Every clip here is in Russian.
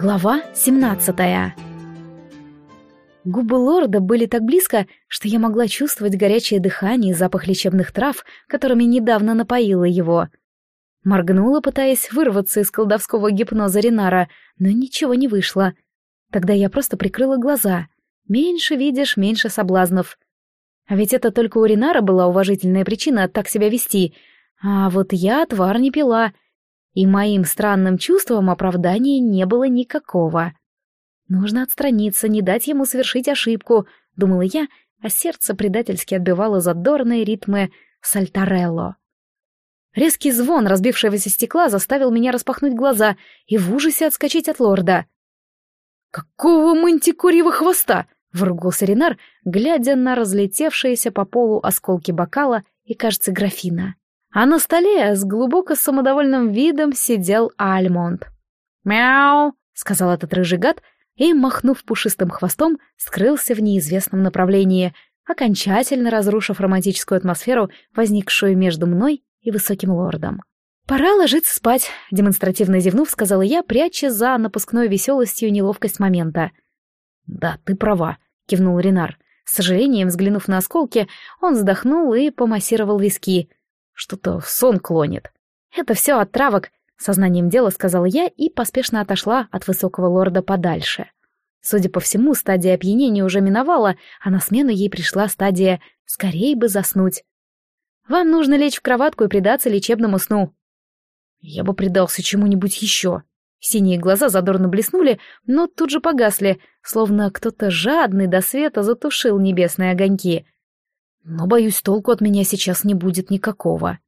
Глава 17 Губы лорда были так близко, что я могла чувствовать горячее дыхание и запах лечебных трав, которыми недавно напоила его. Моргнула, пытаясь вырваться из колдовского гипноза Ринара, но ничего не вышло. Тогда я просто прикрыла глаза. Меньше видишь, меньше соблазнов. А ведь это только у Ринара была уважительная причина так себя вести. А вот я отвар не пила — и моим странным чувствам оправдания не было никакого. Нужно отстраниться, не дать ему совершить ошибку, думала я, а сердце предательски отбивало задорные ритмы сальтарелло. Резкий звон разбившегося стекла заставил меня распахнуть глаза и в ужасе отскочить от лорда. «Какого мантикорьего хвоста!» — выругался Ренар, глядя на разлетевшиеся по полу осколки бокала и, кажется, графина а на столе с глубоко самодовольным видом сидел Альмонд. «Мяу!» — сказал этот рыжий гад, и, махнув пушистым хвостом, скрылся в неизвестном направлении, окончательно разрушив романтическую атмосферу, возникшую между мной и высоким лордом. «Пора ложиться спать», — демонстративно зевнув, сказала я, пряча за напускной веселостью неловкость момента. «Да, ты права», — кивнул Ренар. С сожалением, взглянув на осколки, он вздохнул и помассировал виски. Что-то в сон клонит. Это все от травок, сознанием дела сказала я и поспешно отошла от высокого лорда подальше. Судя по всему, стадия опьянения уже миновала, а на смену ей пришла стадия «скорей бы заснуть». «Вам нужно лечь в кроватку и предаться лечебному сну». Я бы предался чему-нибудь еще. Синие глаза задорно блеснули, но тут же погасли, словно кто-то жадный до света затушил небесные огоньки — но, боюсь, толку от меня сейчас не будет никакого.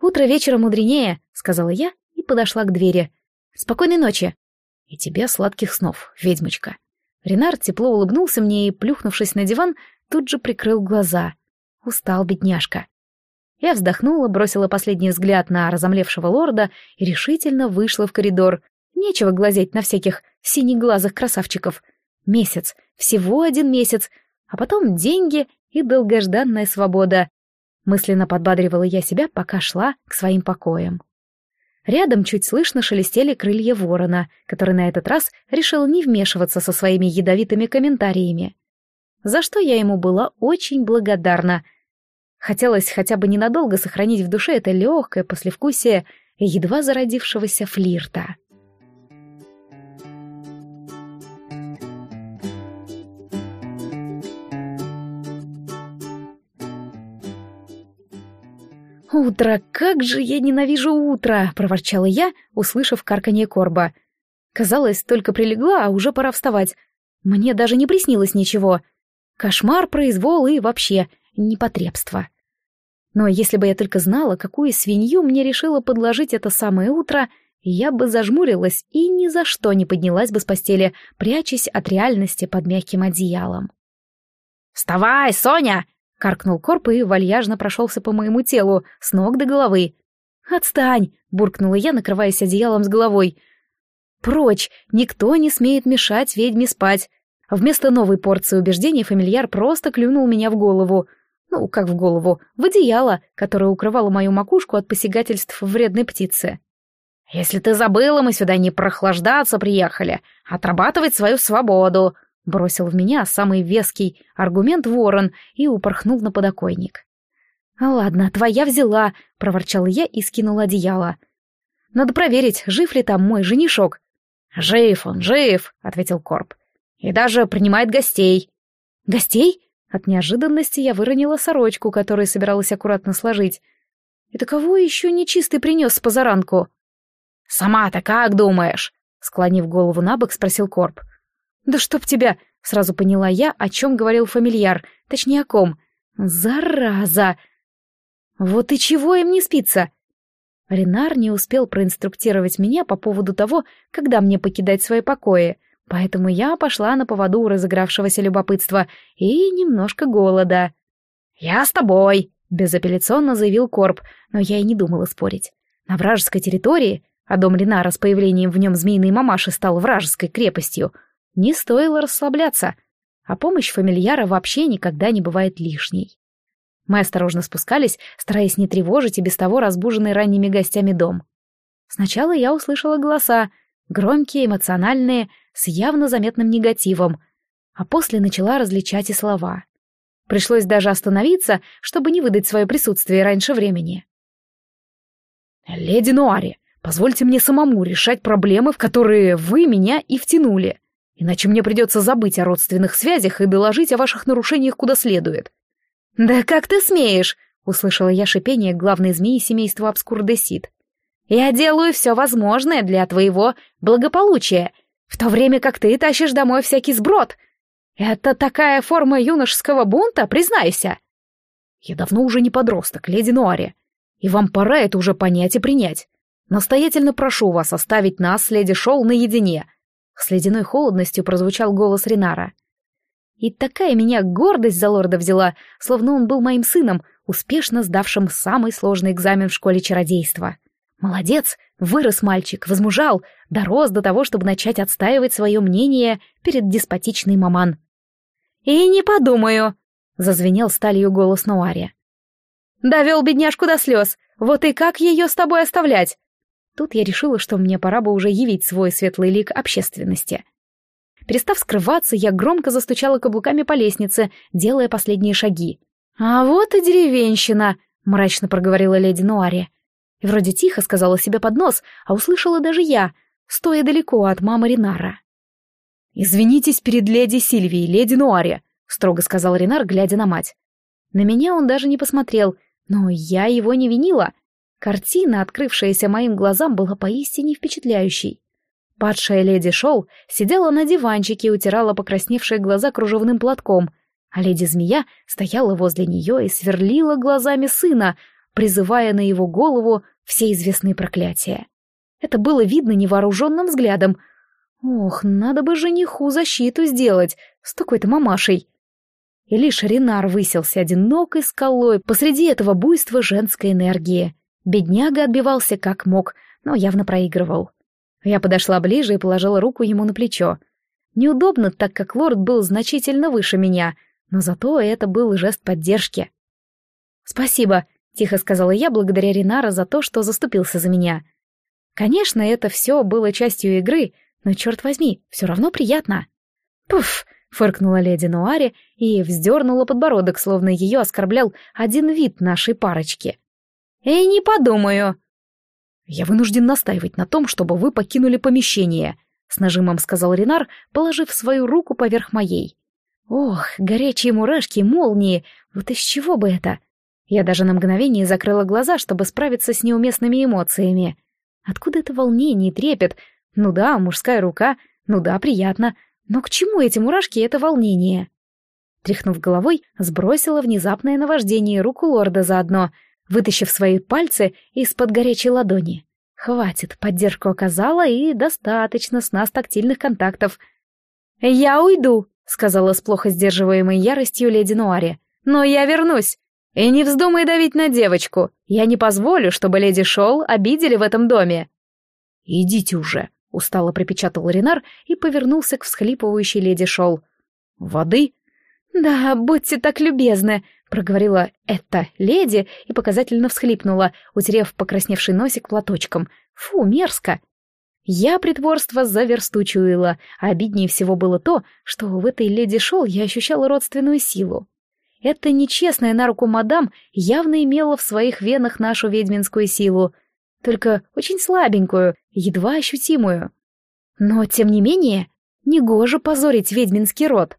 «Утро вечера мудренее», — сказала я и подошла к двери. «Спокойной ночи». «И тебе сладких снов, ведьмочка». Ренар тепло улыбнулся мне и, плюхнувшись на диван, тут же прикрыл глаза. Устал бедняжка. Я вздохнула, бросила последний взгляд на разомлевшего лорда и решительно вышла в коридор. Нечего глазеть на всяких синеглазых красавчиков. Месяц, всего один месяц, а потом деньги и долгожданная свобода. Мысленно подбадривала я себя, пока шла к своим покоям. Рядом чуть слышно шелестели крылья ворона, который на этот раз решил не вмешиваться со своими ядовитыми комментариями. За что я ему была очень благодарна. Хотелось хотя бы ненадолго сохранить в душе это легкое послевкусие едва зародившегося флирта. «Утро! Как же я ненавижу утро!» — проворчала я, услышав карканье корба. Казалось, только прилегла, а уже пора вставать. Мне даже не приснилось ничего. Кошмар, произвол и вообще непотребство. Но если бы я только знала, какую свинью мне решила подложить это самое утро, я бы зажмурилась и ни за что не поднялась бы с постели, прячась от реальности под мягким одеялом. «Вставай, Соня!» Каркнул корп и вальяжно прошелся по моему телу, с ног до головы. «Отстань!» — буркнула я, накрываясь одеялом с головой. «Прочь! Никто не смеет мешать ведьме спать!» Вместо новой порции убеждений фамильяр просто клюнул меня в голову. Ну, как в голову, в одеяло, которое укрывало мою макушку от посягательств вредной птицы. «Если ты забыла, мы сюда не прохлаждаться приехали, а отрабатывать свою свободу», Бросил в меня самый веский аргумент ворон и упорхнул на подоконник. «Ладно, твоя взяла», — проворчала я и скинула одеяло. «Надо проверить, жив ли там мой женишок». «Жив он, жив», — ответил Корп. «И даже принимает гостей». «Гостей?» От неожиданности я выронила сорочку, которую собиралась аккуратно сложить. «Это кого еще нечистый принес с позаранку?» «Сама-то как думаешь?» Склонив голову на бок, спросил Корп. «Да чтоб тебя!» — сразу поняла я, о чем говорил фамильяр, точнее о ком. «Зараза!» «Вот и чего им не спится?» Ренар не успел проинструктировать меня по поводу того, когда мне покидать свои покои, поэтому я пошла на поводу у разыгравшегося любопытства и немножко голода. «Я с тобой!» — безапелляционно заявил Корп, но я и не думала спорить. На вражеской территории, а дом Ренара с появлением в нем змеиной мамаши стал вражеской крепостью, не стоило расслабляться, а помощь фамильяра вообще никогда не бывает лишней. Мы осторожно спускались, стараясь не тревожить и без того разбуженный ранними гостями дом. Сначала я услышала голоса, громкие, эмоциональные, с явно заметным негативом, а после начала различать и слова. Пришлось даже остановиться, чтобы не выдать свое присутствие раньше времени. «Леди Нуари, позвольте мне самому решать проблемы, в которые вы меня и втянули, иначе мне придется забыть о родственных связях и доложить о ваших нарушениях куда следует». «Да как ты смеешь?» — услышала я шипение главной змеи семейства Обскурдесит. «Я делаю все возможное для твоего благополучия, в то время как ты тащишь домой всякий сброд. Это такая форма юношеского бунта, признайся!» «Я давно уже не подросток, леди Нуари, и вам пора это уже понять и принять. Настоятельно прошу вас оставить нас леди Шоу наедине». С ледяной холодностью прозвучал голос Ринара. И такая меня гордость за лорда взяла, словно он был моим сыном, успешно сдавшим самый сложный экзамен в школе чародейства. Молодец, вырос мальчик, возмужал, дорос до того, чтобы начать отстаивать свое мнение перед деспотичной маман. «И не подумаю», — зазвенел сталью голос Нуари. «Довел бедняжку до слез, вот и как ее с тобой оставлять?» Тут я решила, что мне пора бы уже явить свой светлый лик общественности. Перестав скрываться, я громко застучала каблуками по лестнице, делая последние шаги. «А вот и деревенщина», — мрачно проговорила леди Нуари. Вроде тихо сказала себе под нос, а услышала даже я, стоя далеко от мамы Ринара. «Извинитесь перед леди Сильвией, леди Нуари», — строго сказал Ринар, глядя на мать. На меня он даже не посмотрел, но я его не винила. Картина, открывшаяся моим глазам, была поистине впечатляющей. Падшая леди Шоу сидела на диванчике и утирала покрасневшие глаза кружевным платком, а леди-змея стояла возле нее и сверлила глазами сына, призывая на его голову все известные проклятия. Это было видно невооруженным взглядом. Ох, надо бы жениху защиту сделать с такой-то мамашей. И лишь Ренар выселся одинокой скалой посреди этого буйства женской энергии. Бедняга отбивался как мог, но явно проигрывал. Я подошла ближе и положила руку ему на плечо. Неудобно, так как лорд был значительно выше меня, но зато это был жест поддержки. «Спасибо», — тихо сказала я благодаря Ринара за то, что заступился за меня. Конечно, это все было частью игры, но, черт возьми, все равно приятно. «Пуф!» — фыркнула леди Нуари и вздернула подбородок, словно ее оскорблял один вид нашей парочки. «Эй, не подумаю!» «Я вынужден настаивать на том, чтобы вы покинули помещение», — с нажимом сказал Ренар, положив свою руку поверх моей. «Ох, горячие мурашки, молнии, вот из чего бы это?» Я даже на мгновение закрыла глаза, чтобы справиться с неуместными эмоциями. Откуда это волнение и трепет? Ну да, мужская рука, ну да, приятно. Но к чему эти мурашки и это волнение? Тряхнув головой, сбросила внезапное наваждение руку лорда заодно — вытащив свои пальцы из-под горячей ладони. Хватит, поддержку оказала, и достаточно с нас тактильных контактов. «Я уйду», — сказала с плохо сдерживаемой яростью леди Нуари. «Но я вернусь. И не вздумай давить на девочку. Я не позволю, чтобы леди Шоу обидели в этом доме». «Идите уже», — устало припечатал Ренар и повернулся к всхлипывающей леди Шоу. «Воды?» «Да, будьте так любезны», — проговорила эта леди и показательно всхлипнула, утерев покрасневший носик платочком. «Фу, мерзко!» Я притворство заверстучуила, а обиднее всего было то, что в этой леди Шол я ощущала родственную силу. Эта нечестная на руку мадам явно имела в своих венах нашу ведьминскую силу, только очень слабенькую, едва ощутимую. Но, тем не менее, негоже позорить ведьминский род.